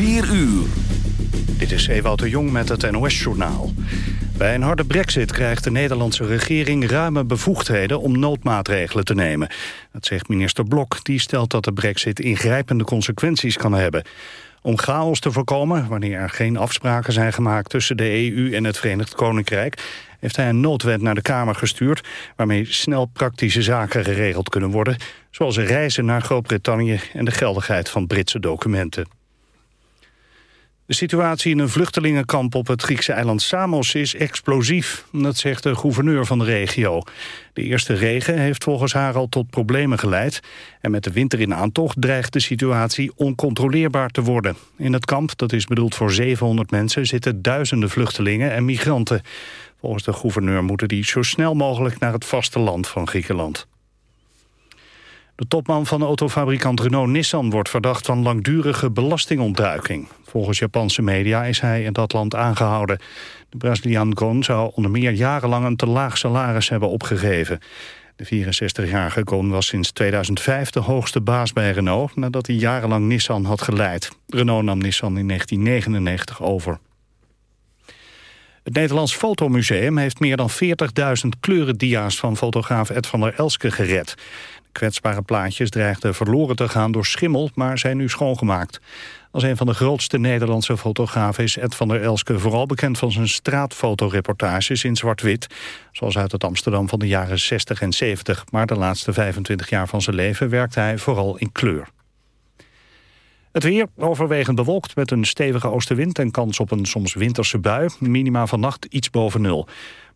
4 uur. Dit is Ewout de Jong met het NOS-journaal. Bij een harde brexit krijgt de Nederlandse regering ruime bevoegdheden om noodmaatregelen te nemen. Dat zegt minister Blok, die stelt dat de brexit ingrijpende consequenties kan hebben. Om chaos te voorkomen, wanneer er geen afspraken zijn gemaakt tussen de EU en het Verenigd Koninkrijk, heeft hij een noodwet naar de Kamer gestuurd... waarmee snel praktische zaken geregeld kunnen worden... zoals reizen naar Groot-Brittannië en de geldigheid van Britse documenten. De situatie in een vluchtelingenkamp op het Griekse eiland Samos is explosief. Dat zegt de gouverneur van de regio. De eerste regen heeft volgens haar al tot problemen geleid. En met de winter in aantocht dreigt de situatie oncontroleerbaar te worden. In het kamp, dat is bedoeld voor 700 mensen, zitten duizenden vluchtelingen en migranten. Volgens de gouverneur moeten die zo snel mogelijk naar het vasteland van Griekenland. De topman van autofabrikant Renault-Nissan wordt verdacht van langdurige belastingontduiking. Volgens Japanse media is hij in dat land aangehouden. De Braziliaan Gon zou onder meer jarenlang een te laag salaris hebben opgegeven. De 64-jarige Gon was sinds 2005 de hoogste baas bij Renault... nadat hij jarenlang Nissan had geleid. Renault nam Nissan in 1999 over. Het Nederlands Fotomuseum heeft meer dan 40.000 kleurendia's van fotograaf Ed van der Elske gered. Kwetsbare plaatjes dreigden verloren te gaan door schimmel, maar zijn nu schoongemaakt. Als een van de grootste Nederlandse fotografen is Ed van der Elske vooral bekend van zijn straatfotoreportages in zwart-wit, zoals uit het Amsterdam van de jaren 60 en 70. Maar de laatste 25 jaar van zijn leven werkte hij vooral in kleur. Het weer overwegend bewolkt met een stevige oostenwind en kans op een soms winterse bui. Minima vannacht iets boven nul.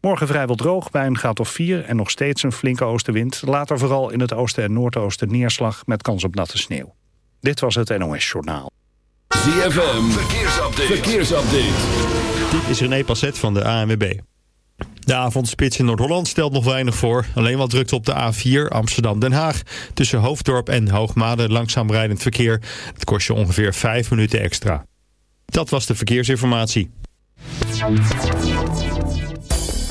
Morgen vrijwel droog bij een graad of 4 en nog steeds een flinke oostenwind. Later vooral in het oosten en noordoosten neerslag met kans op natte sneeuw. Dit was het NOS Journaal. ZFM, verkeersupdate. verkeersupdate. Dit is René Passet van de ANWB. De avondspits in Noord-Holland stelt nog weinig voor. Alleen wat drukt op de A4 Amsterdam-Den Haag. Tussen Hoofddorp en Hoogmade langzaam rijdend verkeer. Het kost je ongeveer 5 minuten extra. Dat was de verkeersinformatie.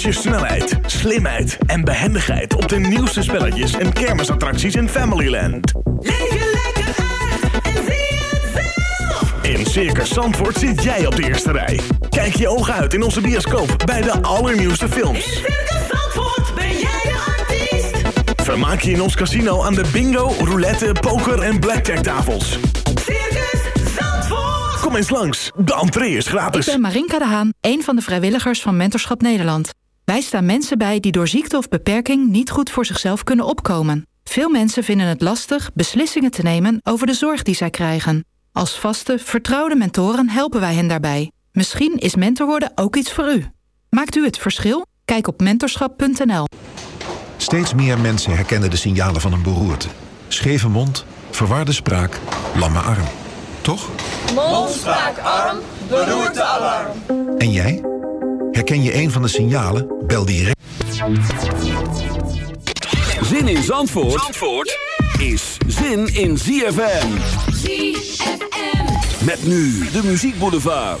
Toets je snelheid, slimheid en behendigheid op de nieuwste spelletjes en kermisattracties in Familyland. Leef je lekker uit en zie het zelf. In Circus Zandvoort zit jij op de eerste rij. Kijk je ogen uit in onze bioscoop bij de allernieuwste In films. Circus Zandvoort ben jij de artiest. Vermaak je in ons casino aan de bingo, roulette, poker en blackjack tafels. Circus Zandvoort. Kom eens langs, de entree is Ik gratis. ben Marinka de Haan, een van de vrijwilligers van Mentorschap Nederland. Wij staan mensen bij die door ziekte of beperking niet goed voor zichzelf kunnen opkomen. Veel mensen vinden het lastig beslissingen te nemen over de zorg die zij krijgen. Als vaste, vertrouwde mentoren helpen wij hen daarbij. Misschien is mentor worden ook iets voor u. Maakt u het verschil? Kijk op mentorschap.nl. Steeds meer mensen herkennen de signalen van een beroerte. Scheve mond, verwarde spraak, lamme arm. Toch? Mond, spraak, arm, beroerte, alarm. En jij? Herken je een van de signalen? Bel direct. Zin in Zandvoort, Zandvoort is zin in ZFM. ZFM. Met nu de Muziek Boulevard.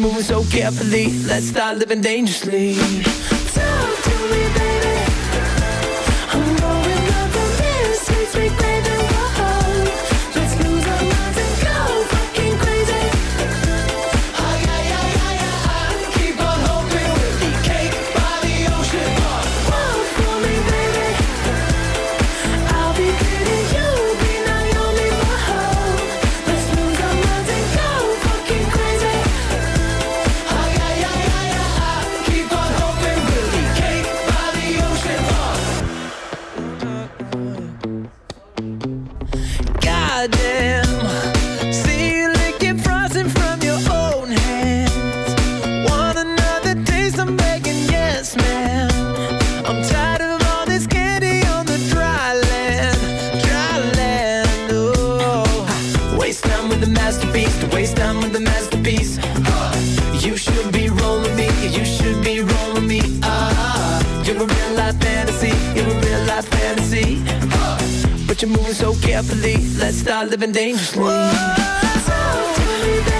moving so carefully. Let's start living dangerously. You should be rolling me, you should be rolling me. Ah, uh, you're a real life fantasy, you're a real life fantasy. Uh, but you're moving so carefully, let's start living dangerously. Whoa, so tell me that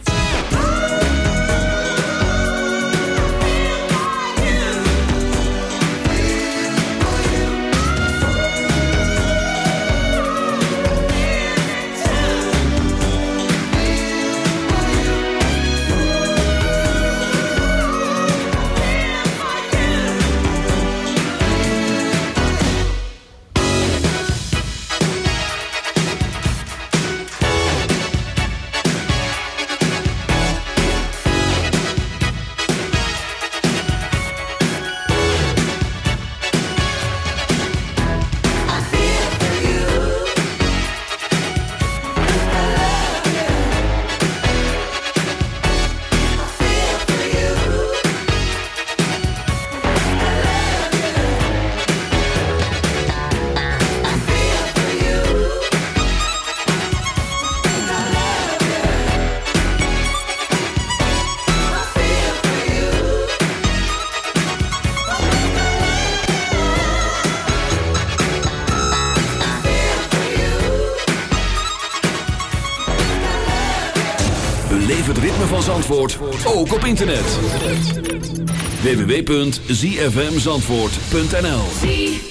Internet. www.zfmzandvoort.nl